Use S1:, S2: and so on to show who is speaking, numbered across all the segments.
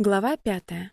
S1: Глава пятая.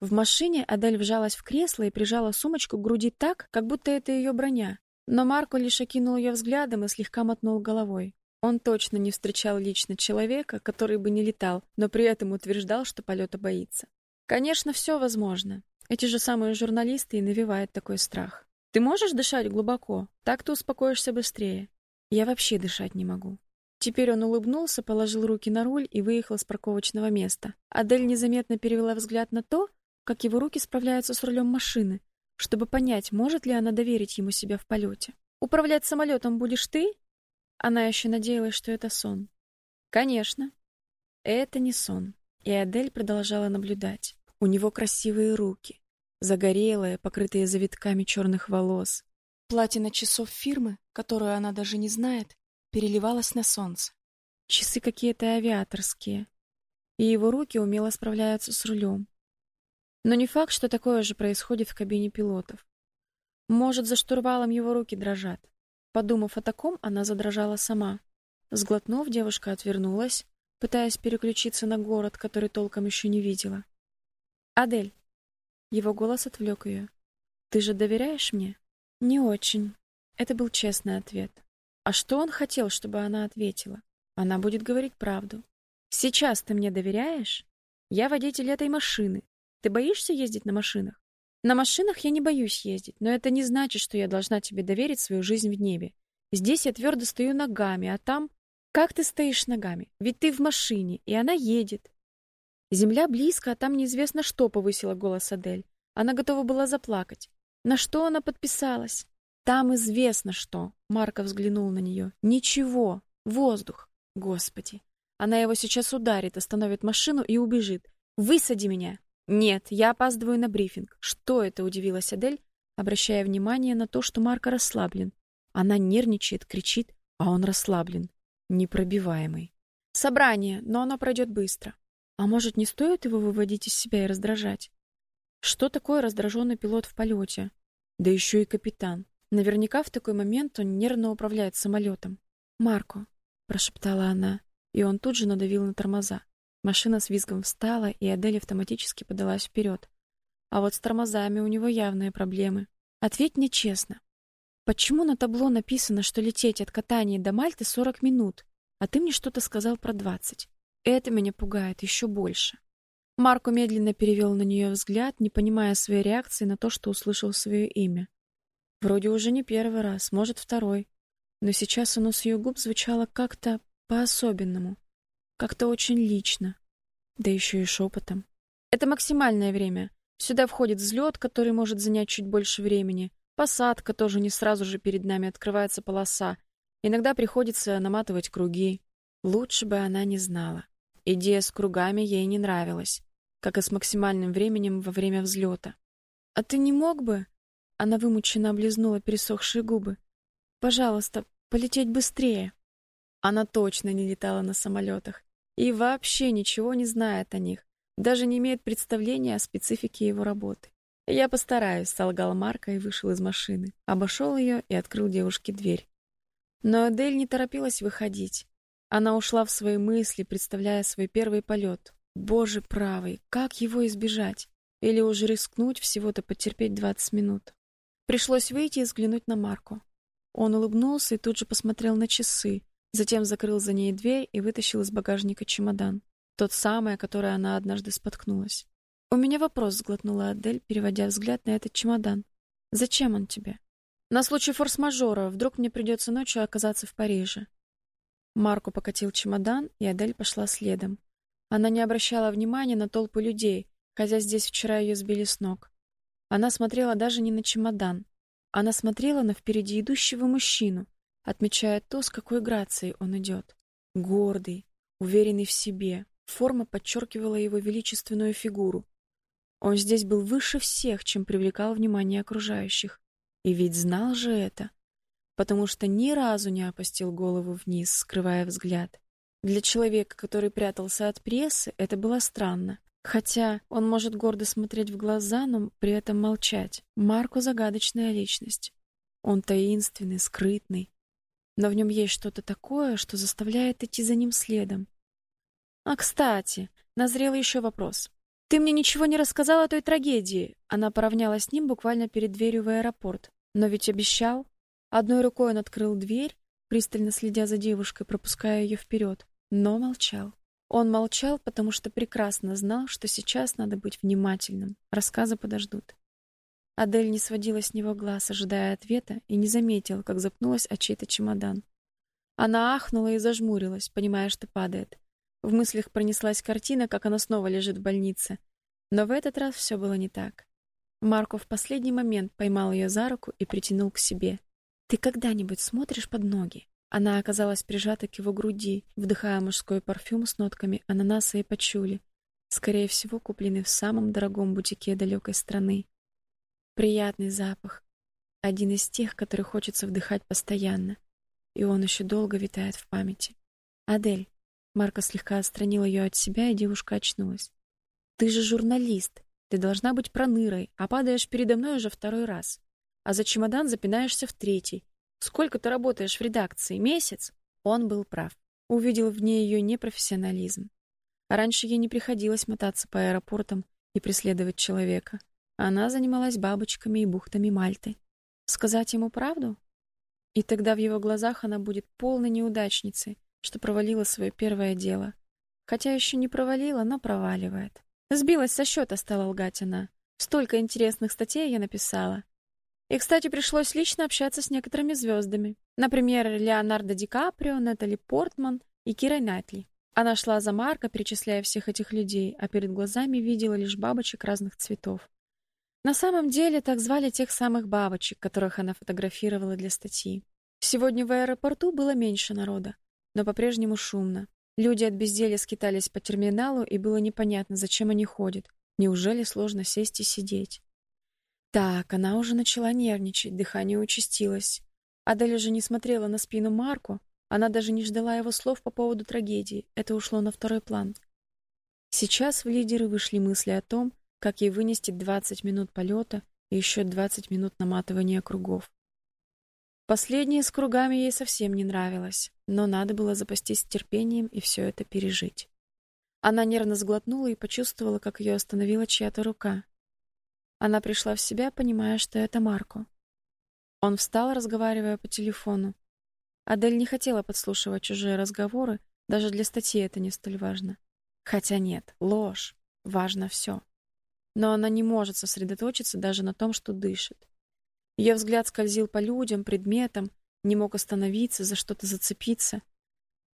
S1: В машине Адель вжалась в кресло и прижала сумочку к груди так, как будто это ее броня. Но Марко лишь окинул ее взглядом и слегка мотнул головой. Он точно не встречал лично человека, который бы не летал, но при этом утверждал, что полета боится. Конечно, все возможно. Эти же самые журналисты и навевают такой страх. Ты можешь дышать глубоко? Так ты успокоишься быстрее. Я вообще дышать не могу. Теперь он улыбнулся, положил руки на руль и выехал с парковочного места. Адель незаметно перевела взгляд на то, как его руки справляются с рулем машины, чтобы понять, может ли она доверить ему себя в полете. Управлять самолетом будешь ты? Она еще надеялась, что это сон. Конечно. Это не сон. И Адель продолжала наблюдать. У него красивые руки, загорелые, покрытые завитками черных волос. Платина часов фирмы, которую она даже не знает, переливалась на солнце. Часы какие-то авиаторские. И его руки умело справляются с рулем. Но не факт, что такое же происходит в кабине пилотов. Может, за штурвалом его руки дрожат. Подумав о таком, она задрожала сама. Сглотнув, девушка отвернулась, пытаясь переключиться на город, который толком еще не видела. Адель. Его голос отвлек ее. Ты же доверяешь мне? Не очень. Это был честный ответ. А что он хотел, чтобы она ответила? Она будет говорить правду. Сейчас ты мне доверяешь? Я водитель этой машины. Ты боишься ездить на машинах? На машинах я не боюсь ездить, но это не значит, что я должна тебе доверить свою жизнь в небе. Здесь я твердо стою ногами, а там как ты стоишь ногами? Ведь ты в машине, и она едет. Земля близко, а там неизвестно что, повысила голос Адель. Она готова была заплакать. На что она подписалась? Там известно что. Марко взглянул на нее. Ничего. Воздух. Господи. Она его сейчас ударит, остановит машину и убежит. Высади меня. Нет, я опаздываю на брифинг. Что это, удивилась Адель, обращая внимание на то, что Марко расслаблен. Она нервничает, кричит, а он расслаблен, непробиваемый. Собрание, но оно пройдет быстро. А может, не стоит его выводить из себя и раздражать? Что такое раздраженный пилот в полете? Да еще и капитан. Наверняка в такой момент он нервно управляет самолетом. "Марко", прошептала она, и он тут же надавил на тормоза. Машина с визгом встала, и Адель автоматически подалась вперед. А вот с тормозами у него явные проблемы. Ответь мне честно. Почему на табло написано, что лететь от Катании до Мальты 40 минут, а ты мне что-то сказал про 20? Это меня пугает еще больше. Марко медленно перевел на нее взгляд, не понимая своей реакции на то, что услышал свое имя. Вроде уже не первый раз, может, второй. Но сейчас оно с ее губ звучало как-то по-особенному, как-то очень лично, да еще и шепотом. Это максимальное время. Сюда входит взлет, который может занять чуть больше времени, посадка тоже не сразу же перед нами открывается полоса. Иногда приходится наматывать круги. Лучше бы она не знала. Идея с кругами ей не нравилась, как и с максимальным временем во время взлета. А ты не мог бы она вымученно облизнула пересохшие губы. Пожалуйста, полететь быстрее. Она точно не летала на самолетах и вообще ничего не знает о них, даже не имеет представления о специфике его работы. Я постараюсь, солгал Марко и вышел из машины, обошел ее и открыл девушке дверь. Но Адель не торопилась выходить. Она ушла в свои мысли, представляя свой первый полет. Боже правый, как его избежать? Или уже рискнуть всего-то потерпеть двадцать минут? Пришлось выйти и взглянуть на Марку. Он улыбнулся и тут же посмотрел на часы, затем закрыл за ней дверь и вытащил из багажника чемодан, тот самый, о который она однажды споткнулась. У меня вопрос, сглотнула Адель, переводя взгляд на этот чемодан. Зачем он тебе? На случай форс-мажора, вдруг мне придется ночью оказаться в Париже. Марко покатил чемодан, и Адель пошла следом. Она не обращала внимания на толпу людей, хотя здесь вчера ее сбили с ног. Она смотрела даже не на чемодан. Она смотрела на впереди идущего мужчину, отмечая то, с какой грацией он идет. Гордый, уверенный в себе. Форма подчеркивала его величественную фигуру. Он здесь был выше всех, чем привлекал внимание окружающих. И ведь знал же это, потому что ни разу не опустил голову вниз, скрывая взгляд. Для человека, который прятался от прессы, это было странно. Хотя он может гордо смотреть в глаза, но при этом молчать. Марко загадочная личность. Он таинственный, скрытный, но в нем есть что-то такое, что заставляет идти за ним следом. А, кстати, назрел еще вопрос. Ты мне ничего не рассказала о той трагедии. Она поравнялась с ним буквально перед дверью в аэропорт. Но ведь обещал. Одной рукой он открыл дверь, пристально следя за девушкой, пропуская ее вперед, но молчал. Он молчал, потому что прекрасно знал, что сейчас надо быть внимательным. Рассказы подождут. Адель не сводила с него глаз, ожидая ответа, и не заметила, как запнулась о чей-то чемодан. Она ахнула и зажмурилась, понимая, что падает. В мыслях пронеслась картина, как она снова лежит в больнице. Но в этот раз все было не так. Марко в последний момент поймал ее за руку и притянул к себе. Ты когда-нибудь смотришь под ноги? Она оказалась прижата к его груди, вдыхая мужской парфюм с нотками ананаса и пачули, скорее всего, купленный в самом дорогом бутике далекой страны. Приятный запах, один из тех, который хочется вдыхать постоянно, и он еще долго витает в памяти. Адель, Марка слегка отстранил ее от себя, и девушка очнулась. Ты же журналист. Ты должна быть пронырой, а падаешь передо мной уже второй раз. А за чемодан запинаешься в третий. Сколько ты работаешь в редакции? Месяц? Он был прав. Увидел в ней ее непрофессионализм. Раньше ей не приходилось мотаться по аэропортам и преследовать человека. Она занималась бабочками и бухтами Мальты. Сказать ему правду? И тогда в его глазах она будет полной неудачницей, что провалила свое первое дело. Хотя еще не провалила, но проваливает. Сбилась со счета, стала лгать она. Столько интересных статей я написала. И, кстати, пришлось лично общаться с некоторыми звездами. Например, Леонардо Ди Каприо, Натали Портман и Кирой Найтли. Она шла за Марко, перечисляя всех этих людей, а перед глазами видела лишь бабочек разных цветов. На самом деле так звали тех самых бабочек, которых она фотографировала для статьи. Сегодня в аэропорту было меньше народа но по-прежнему шумно. Люди от безделья скитались по терминалу, и было непонятно, зачем они ходят. Неужели сложно сесть и сидеть? Так, она уже начала нервничать, дыхание участилось. Адель же не смотрела на спину Марку, она даже не ждала его слов по поводу трагедии. Это ушло на второй план. Сейчас в лидеры вышли мысли о том, как ей вынести 20 минут полета и еще 20 минут наматывания кругов. Последнее с кругами ей совсем не нравилось, но надо было запастись терпением и все это пережить. Она нервно сглотнула и почувствовала, как ее остановила чья-то рука. Она пришла в себя, понимая, что это Марко. Он встал, разговаривая по телефону. Адель не хотела подслушивать чужие разговоры, даже для статьи это не столь важно. Хотя нет, ложь, важно все. Но она не может сосредоточиться даже на том, что дышит. Ее взгляд скользил по людям, предметам, не мог остановиться, за что-то зацепиться.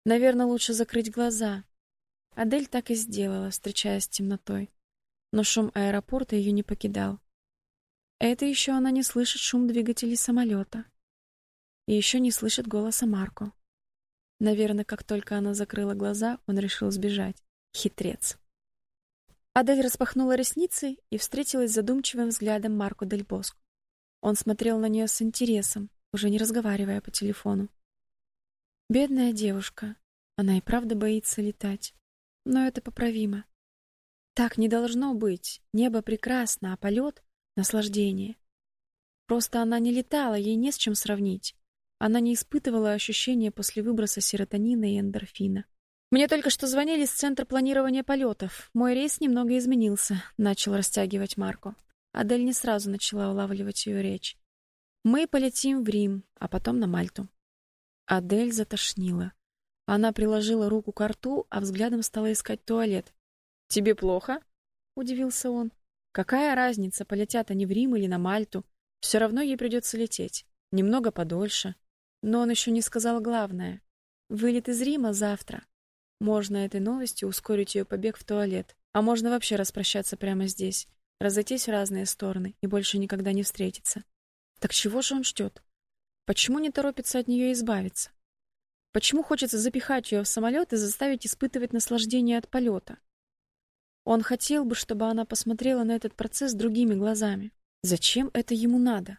S1: Наверное, лучше закрыть глаза. Адель так и сделала, встречаясь с темнотой. Но шум аэропорта ее не покидал. Это еще она не слышит шум двигателей самолета. И еще не слышит голоса Марко. Наверное, как только она закрыла глаза, он решил сбежать. Хитрец. Адель распахнула ресницы и встретилась с задумчивым взглядом Марко Дель Боско. Он смотрел на нее с интересом, уже не разговаривая по телефону. Бедная девушка. Она и правда боится летать. Но это поправимо. Так не должно быть. Небо прекрасно, а полет — наслаждение. Просто она не летала, ей не с чем сравнить. Она не испытывала ощущения после выброса серотонина и эндорфина. Мне только что звонили с центра планирования полетов. Мой рейс немного изменился, начал растягивать Марко. Адель не сразу начала улавливать ее речь. Мы полетим в Рим, а потом на Мальту. Адель затошнила. Она приложила руку к рту, а взглядом стала искать туалет. Тебе плохо? удивился он. Какая разница, полетят они в Рим или на Мальту? Все равно ей придется лететь, немного подольше. Но он еще не сказал главное. Вылет из Рима завтра. Можно этой новостью ускорить ее побег в туалет, а можно вообще распрощаться прямо здесь разойтись в разные стороны и больше никогда не встретиться. Так чего же он ждет? Почему не торопится от нее избавиться? Почему хочется запихать ее в самолет и заставить испытывать наслаждение от полета? Он хотел бы, чтобы она посмотрела на этот процесс другими глазами. Зачем это ему надо?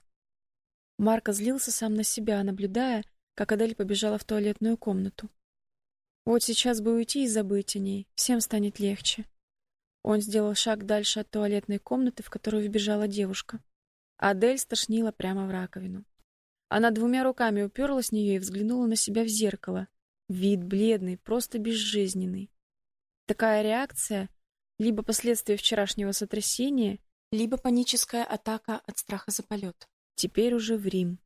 S1: Марко злился сам на себя, наблюдая, как Адель побежала в туалетную комнату. Вот сейчас бы уйти и забыть о ней, всем станет легче. Он сделал шаг дальше от туалетной комнаты, в которую вбежала девушка. Адель стошнила прямо в раковину. Она двумя руками уперлась в нее и взглянула на себя в зеркало. Вид бледный, просто безжизненный. Такая реакция либо последствия вчерашнего сотрясения, либо паническая атака от страха за полет. Теперь уже в Рим.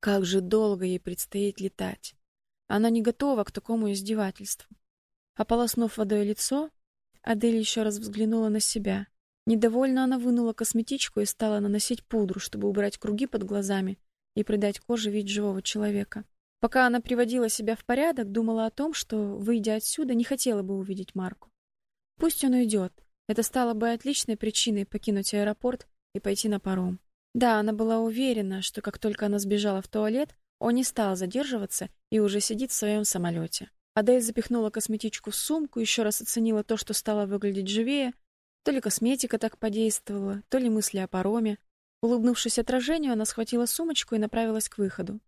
S1: Как же долго ей предстоит летать. Она не готова к такому издевательству. Ополоснув водой лицо, Адель еще раз взглянула на себя. Недовольно она вынула косметичку и стала наносить пудру, чтобы убрать круги под глазами и придать коже вид живого человека. Пока она приводила себя в порядок, думала о том, что, выйдя отсюда, не хотела бы увидеть Марку. Пусть он уйдет. Это стало бы отличной причиной покинуть аэропорт и пойти на паром. Да, она была уверена, что как только она сбежала в туалет, он не стал задерживаться и уже сидит в своем самолете. Адель запихнула косметичку в сумку, еще раз оценила то, что стало выглядеть живее. То ли косметика так подействовала, то ли мысли о пароме. Улыбнувшись отражению, она схватила сумочку и направилась к выходу.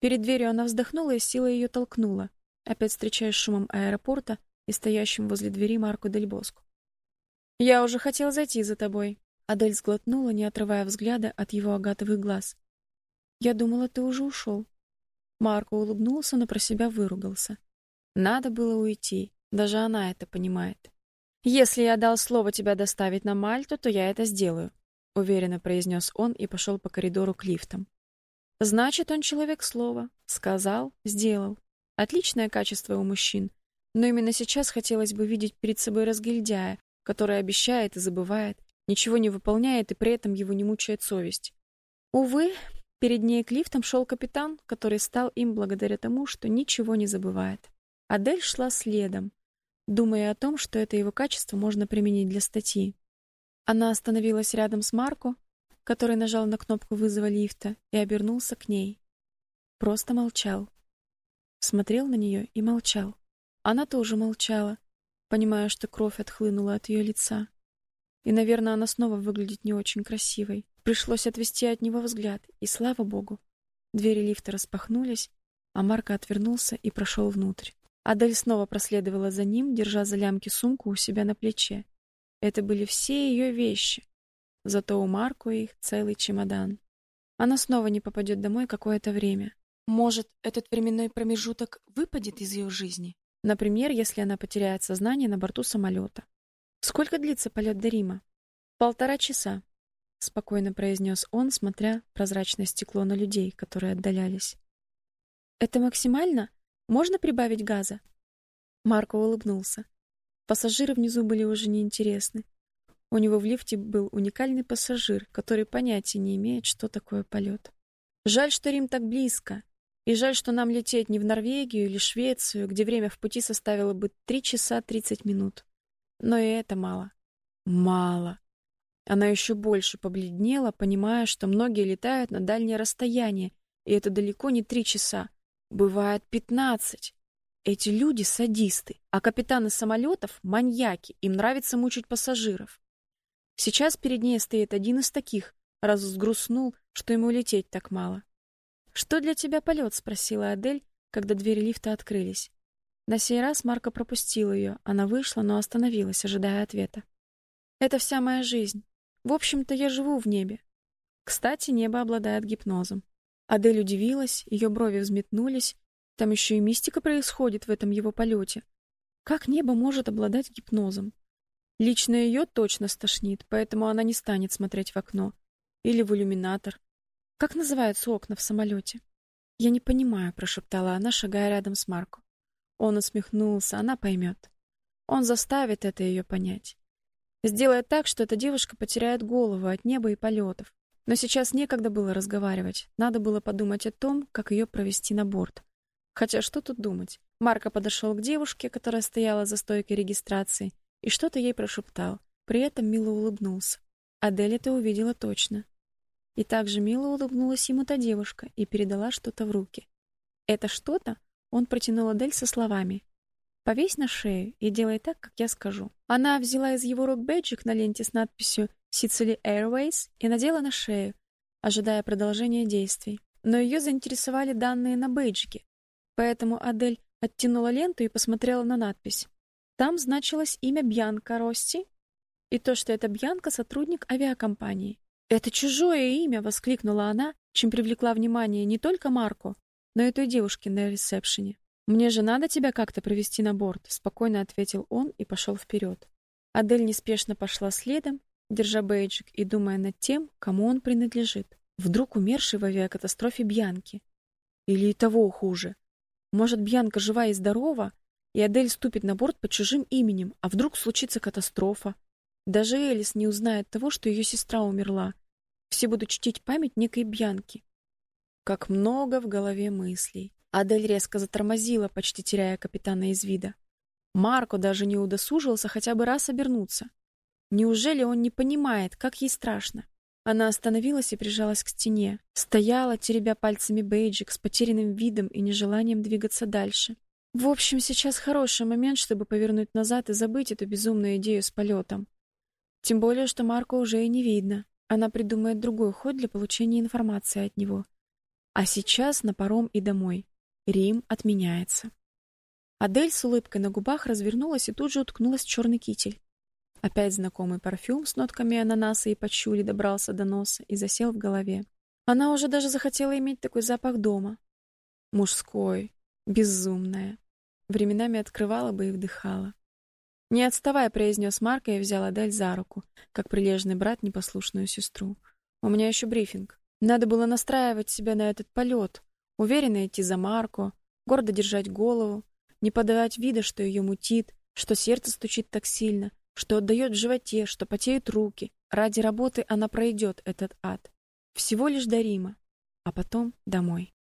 S1: Перед дверью она вздохнула и силой ее толкнула, опять встречаясь шумом аэропорта и стоящим возле двери Марку Дель Боско. «Я уже хотел зайти за тобой». Адель сглотнула, не отрывая взгляда от его агатовых глаз. «Я думала, ты уже ушел». Марко улыбнулся, но про себя выругался. Надо было уйти. Даже она это понимает. Если я дал слово тебя доставить на Мальту, то я это сделаю, уверенно произнес он и пошел по коридору к лифтам. Значит, он человек слова, сказал, сделал. Отличное качество у мужчин. Но именно сейчас хотелось бы видеть перед собой разгильдяя, который обещает и забывает, ничего не выполняет и при этом его не мучает совесть. Увы, перед ней к лифтам шел капитан, который стал им благодаря тому, что ничего не забывает. Адель шла следом, думая о том, что это его качество можно применить для статьи. Она остановилась рядом с Марко, который нажал на кнопку вызова лифта и обернулся к ней. Просто молчал. Смотрел на нее и молчал. Она тоже молчала, понимая, что кровь отхлынула от ее лица. И, наверное, она снова выглядит не очень красивой. Пришлось отвести от него взгляд, и слава богу, двери лифта распахнулись, а Марко отвернулся и прошел внутрь. Адель снова проследовала за ним, держа за лямки сумку у себя на плече. Это были все ее вещи. Зато у Марку их целый чемодан. Она снова не попадет домой какое-то время. Может, этот временной промежуток выпадет из ее жизни? Например, если она потеряет сознание на борту самолета. Сколько длится полет до Рима? Полтора часа, спокойно произнес он, смотря в прозрачное стекло на людей, которые отдалялись. Это максимально? Можно прибавить газа? Марко улыбнулся. Пассажиры внизу были уже неинтересны. У него в лифте был уникальный пассажир, который понятия не имеет, что такое полет. Жаль, что Рим так близко. И жаль, что нам лететь не в Норвегию или Швецию, где время в пути составило бы 3 часа 30 минут. Но и это мало. Мало. Она еще больше побледнела, понимая, что многие летают на дальние расстояния, и это далеко не три часа. Бывает пятнадцать. Эти люди садисты, а капитаны самолетов — маньяки, им нравится мучить пассажиров. Сейчас перед ней стоит один из таких, раз взгрустнул, что ему лететь так мало. «Что для тебя полет?» — спросила Адель, когда двери лифта открылись. На сей раз Марка пропустил ее. Она вышла, но остановилась, ожидая ответа. «Это вся моя жизнь. В общем-то, я живу в небе. Кстати, небо обладает гипнозом. Адель удивилась, ее брови взметнулись. Там еще и мистика происходит в этом его полете. Как небо может обладать гипнозом? Лично ее точно стошнит, поэтому она не станет смотреть в окно или в иллюминатор. Как называются окна в самолете? Я не понимаю, прошептала она, шагая рядом с Марко. Он усмехнулся, она поймет. Он заставит это ее понять. Сделает так, что эта девушка потеряет голову от неба и полетов. Но сейчас некогда было разговаривать. Надо было подумать о том, как ее провести на борт. Хотя что тут думать? Марко подошел к девушке, которая стояла за стойкой регистрации, и что-то ей прошептал. При этом мило улыбнулся. Адель это увидела точно. И также мило улыбнулась ему та девушка и передала что-то в руки. Это что-то он протянул Адель со словами: "Повесь на шею и делай так, как я скажу". Она взяла из его рук бейджик на ленте с надписью Sicily Airways и надела на шею, ожидая продолжения действий. Но ее заинтересовали данные на бейджике, поэтому Адель оттянула ленту и посмотрела на надпись. Там значилось имя Бьянка Росси и то, что это Бьянка сотрудник авиакомпании. «Это чужое имя!» — воскликнула она, чем привлекла внимание не только Марко, но и той девушки на ресепшене. Мне же надо тебя как-то провести на борт, спокойно ответил он и пошел вперед. Адель неспешно пошла следом, держа бейджик и думая над тем, кому он принадлежит. Вдруг умерший в авиакатастрофе Бьянки. Или и того хуже. Может, Бьянка жива и здорова, и Адель ступит на борт под чужим именем, а вдруг случится катастрофа. Даже Элис не узнает того, что ее сестра умерла. Все будут чтить память некой Бьянки. Как много в голове мыслей. Адель резко затормозила, почти теряя капитана из вида. Марко даже не удосужился хотя бы раз обернуться. Неужели он не понимает, как ей страшно? Она остановилась и прижалась к стене, стояла, теребя пальцами бейджик с потерянным видом и нежеланием двигаться дальше. В общем, сейчас хороший момент, чтобы повернуть назад и забыть эту безумную идею с полетом. Тем более, что Марко уже и не видно. Она придумает другой ход для получения информации от него. А сейчас на паром и домой. Рим отменяется. Адель с улыбкой на губах развернулась и тут же уткнулась в черный китель. Опять знакомый парфюм с нотками ананаса и пачули добрался до носа и засел в голове. Она уже даже захотела иметь такой запах дома. Мужской, безумная. Временами открывала бы и вдыхала. «Не отставай», — произнес Марко и взял Адель за руку, как прилежный брат непослушную сестру. «У меня еще брифинг. Надо было настраивать себя на этот полет, уверенно идти за Марко, гордо держать голову, не подавать вида, что ее мутит, что сердце стучит так сильно, что отдает в животе, что потеют руки. Ради работы она пройдет этот ад. Всего лишь до Рима, а потом домой.